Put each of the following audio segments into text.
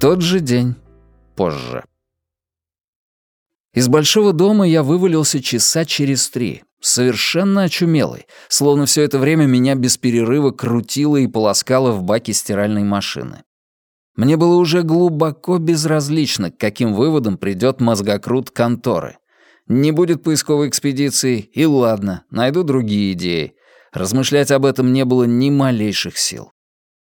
Тот же день. Позже. Из большого дома я вывалился часа через три, совершенно очумелый, словно все это время меня без перерыва крутило и полоскало в баке стиральной машины. Мне было уже глубоко безразлично, к каким выводам придет мозгокрут конторы. Не будет поисковой экспедиции, и ладно, найду другие идеи. Размышлять об этом не было ни малейших сил.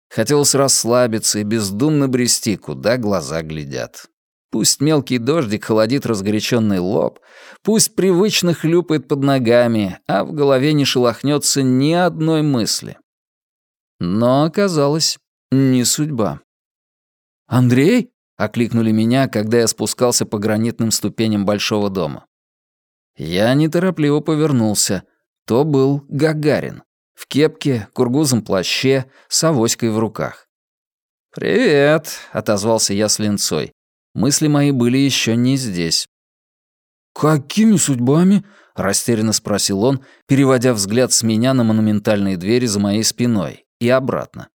Хотелось расслабиться и бездумно брести, куда глаза глядят. Пусть мелкий дождик холодит разгоряченный лоб, пусть привычно хлюпает под ногами, а в голове не шелохнется ни одной мысли. Но оказалось, не судьба. «Андрей?» — окликнули меня, когда я спускался по гранитным ступеням большого дома. Я неторопливо повернулся. То был Гагарин. Кепке, кургузом плаще, с авоськой в руках. «Привет», — отозвался я с линцой. Мысли мои были еще не здесь. «Какими судьбами?» — растерянно спросил он, переводя взгляд с меня на монументальные двери за моей спиной и обратно.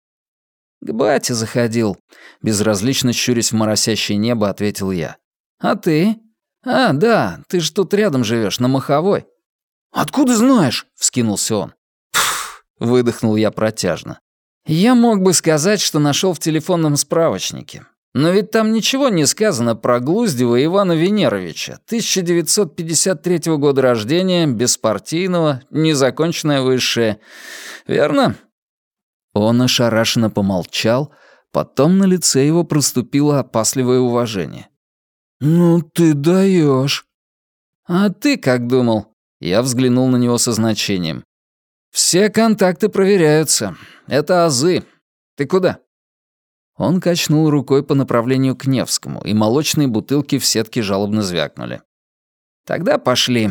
«К бате заходил», — безразлично щурясь в моросящее небо, ответил я. «А ты?» «А, да, ты же тут рядом живешь, на Маховой». «Откуда знаешь?» — вскинулся он. Выдохнул я протяжно. «Я мог бы сказать, что нашел в телефонном справочнике. Но ведь там ничего не сказано про Глуздева Ивана Венеровича, 1953 года рождения, беспартийного, незаконченное высшее. Верно?» Он ошарашенно помолчал, потом на лице его проступило опасливое уважение. «Ну ты даешь. «А ты как думал?» Я взглянул на него со значением. «Все контакты проверяются. Это азы. Ты куда?» Он качнул рукой по направлению к Невскому, и молочные бутылки в сетке жалобно звякнули. «Тогда пошли».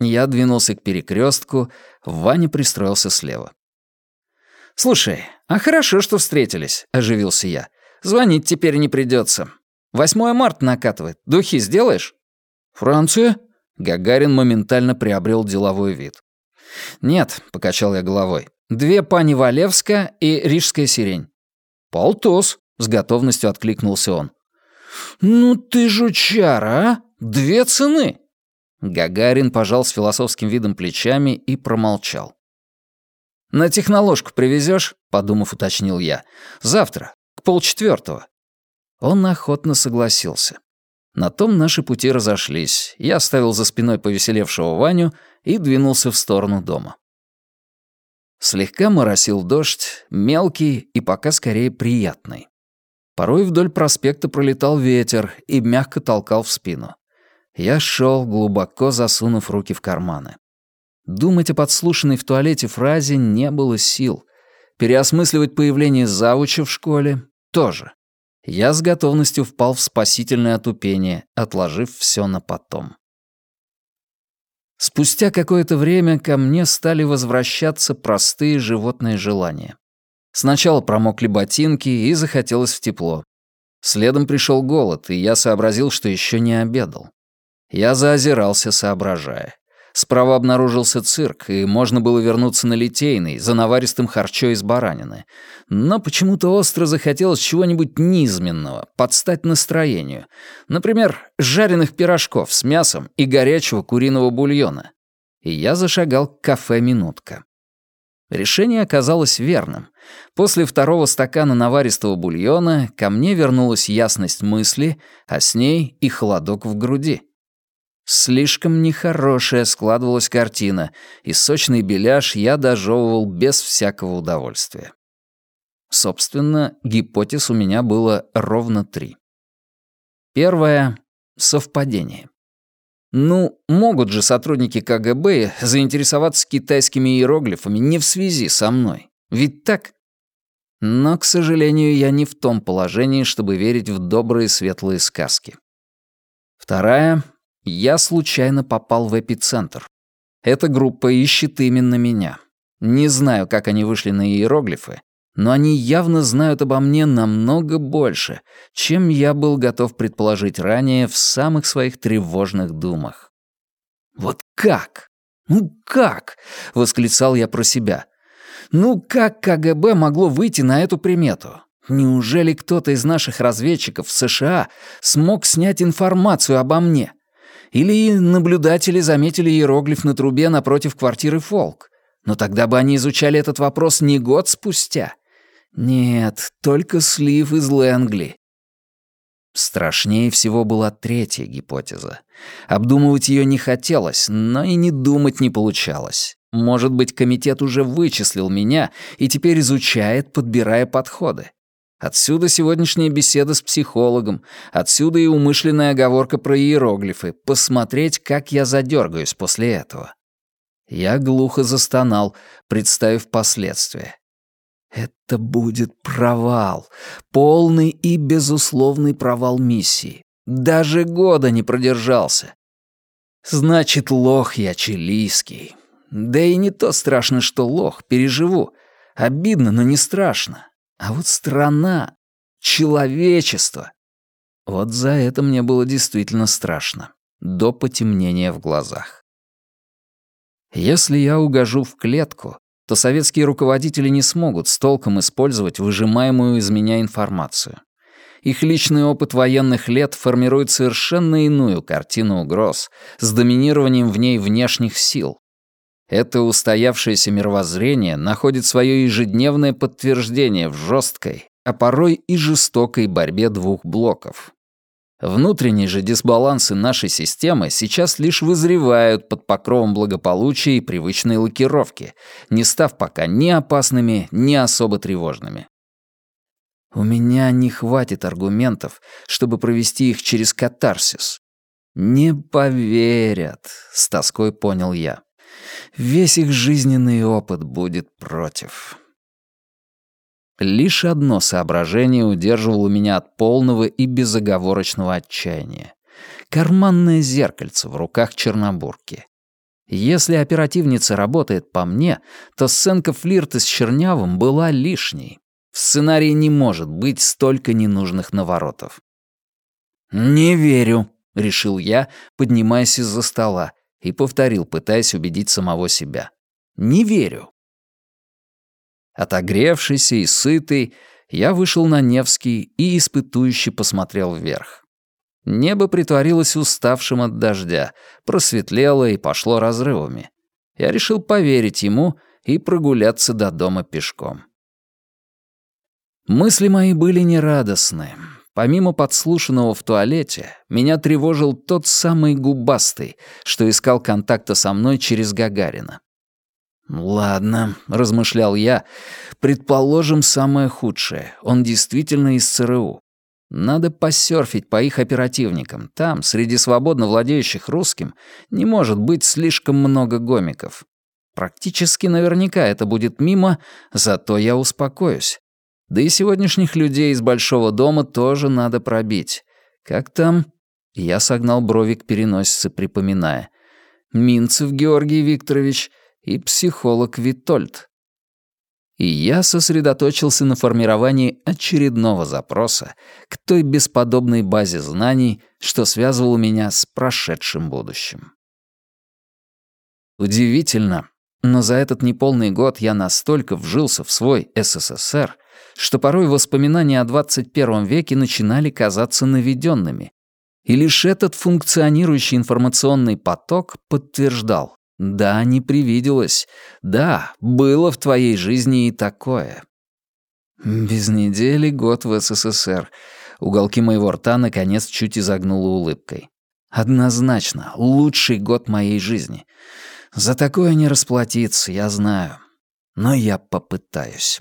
Я двинулся к перекрестку, Ваня пристроился слева. «Слушай, а хорошо, что встретились», — оживился я. «Звонить теперь не придется. 8 марта накатывает. Духи сделаешь?» «Франция?» Гагарин моментально приобрел деловой вид. «Нет», — покачал я головой. «Две пани Валевска и рижская сирень». «Полтос», с готовностью откликнулся он. «Ну ты жучара, а? Две цены!» Гагарин пожал с философским видом плечами и промолчал. «На техноложку привезешь? подумав, уточнил я. «Завтра, к полчетвертого». Он охотно согласился. На том наши пути разошлись. Я оставил за спиной повеселевшего Ваню и двинулся в сторону дома. Слегка моросил дождь, мелкий и пока скорее приятный. Порой вдоль проспекта пролетал ветер и мягко толкал в спину. Я шел, глубоко засунув руки в карманы. Думать о подслушанной в туалете фразе не было сил. Переосмысливать появление завуча в школе — тоже. Я с готовностью впал в спасительное отупение, отложив все на потом. Спустя какое-то время ко мне стали возвращаться простые животные желания. Сначала промокли ботинки и захотелось в тепло. Следом пришел голод, и я сообразил, что еще не обедал. Я заозирался, соображая. Справа обнаружился цирк, и можно было вернуться на Литейный, за наваристым харчо из баранины. Но почему-то остро захотелось чего-нибудь низменного, подстать настроению. Например, жареных пирожков с мясом и горячего куриного бульона. И я зашагал к кафе «Минутка». Решение оказалось верным. После второго стакана наваристого бульона ко мне вернулась ясность мысли, а с ней и холодок в груди. Слишком нехорошая складывалась картина, и сочный беляш я дожевывал без всякого удовольствия. Собственно, гипотез у меня было ровно три. Первое — совпадение. Ну, могут же сотрудники КГБ заинтересоваться китайскими иероглифами не в связи со мной. Ведь так? Но, к сожалению, я не в том положении, чтобы верить в добрые светлые сказки. Вторая. Я случайно попал в эпицентр. Эта группа ищет именно меня. Не знаю, как они вышли на иероглифы, но они явно знают обо мне намного больше, чем я был готов предположить ранее в самых своих тревожных думах. «Вот как? Ну как?» — восклицал я про себя. «Ну как КГБ могло выйти на эту примету? Неужели кто-то из наших разведчиков в США смог снять информацию обо мне? Или наблюдатели заметили иероглиф на трубе напротив квартиры Фолк? Но тогда бы они изучали этот вопрос не год спустя. Нет, только слив из Лэнгли. Страшнее всего была третья гипотеза. Обдумывать ее не хотелось, но и не думать не получалось. Может быть, комитет уже вычислил меня и теперь изучает, подбирая подходы. Отсюда сегодняшняя беседа с психологом, отсюда и умышленная оговорка про иероглифы, посмотреть, как я задергаюсь после этого. Я глухо застонал, представив последствия. Это будет провал, полный и безусловный провал миссии. Даже года не продержался. Значит, лох я чилийский. Да и не то страшно, что лох, переживу. Обидно, но не страшно. А вот страна, человечество. Вот за это мне было действительно страшно. До потемнения в глазах. Если я угожу в клетку, то советские руководители не смогут с толком использовать выжимаемую из меня информацию. Их личный опыт военных лет формирует совершенно иную картину угроз с доминированием в ней внешних сил, это устоявшееся мировоззрение находит свое ежедневное подтверждение в жесткой, а порой и жестокой борьбе двух блоков. Внутренние же дисбалансы нашей системы сейчас лишь вызревают под покровом благополучия и привычной лакировки, не став пока ни опасными, ни особо тревожными. У меня не хватит аргументов, чтобы провести их через катарсис. Не поверят, с тоской понял я. Весь их жизненный опыт будет против. Лишь одно соображение удерживало меня от полного и безоговорочного отчаяния. Карманное зеркальце в руках Чернобурки. Если оперативница работает по мне, то сценка флирта с Чернявым была лишней. В сценарии не может быть столько ненужных наворотов. «Не верю», — решил я, поднимаясь из-за стола и повторил, пытаясь убедить самого себя. «Не верю». Отогревшийся и сытый, я вышел на Невский и испытующе посмотрел вверх. Небо притворилось уставшим от дождя, просветлело и пошло разрывами. Я решил поверить ему и прогуляться до дома пешком. Мысли мои были нерадостны. Помимо подслушанного в туалете, меня тревожил тот самый губастый, что искал контакта со мной через Гагарина. «Ладно», — размышлял я, — «предположим самое худшее. Он действительно из ЦРУ. Надо посерфить по их оперативникам. Там, среди свободно владеющих русским, не может быть слишком много гомиков. Практически наверняка это будет мимо, зато я успокоюсь. Да и сегодняшних людей из большого дома тоже надо пробить. Как там? Я согнал брови к припоминая. Минцев Георгий Викторович и психолог Витольд. И я сосредоточился на формировании очередного запроса к той бесподобной базе знаний, что связывало меня с прошедшим будущим. Удивительно, но за этот неполный год я настолько вжился в свой СССР, что порой воспоминания о 21 веке начинали казаться наведенными. И лишь этот функционирующий информационный поток подтверждал, да, не привиделось, да, было в твоей жизни и такое. Без недели год в СССР. Уголки моего рта наконец чуть изогнула улыбкой. Однозначно, лучший год моей жизни. За такое не расплатиться, я знаю. Но я попытаюсь.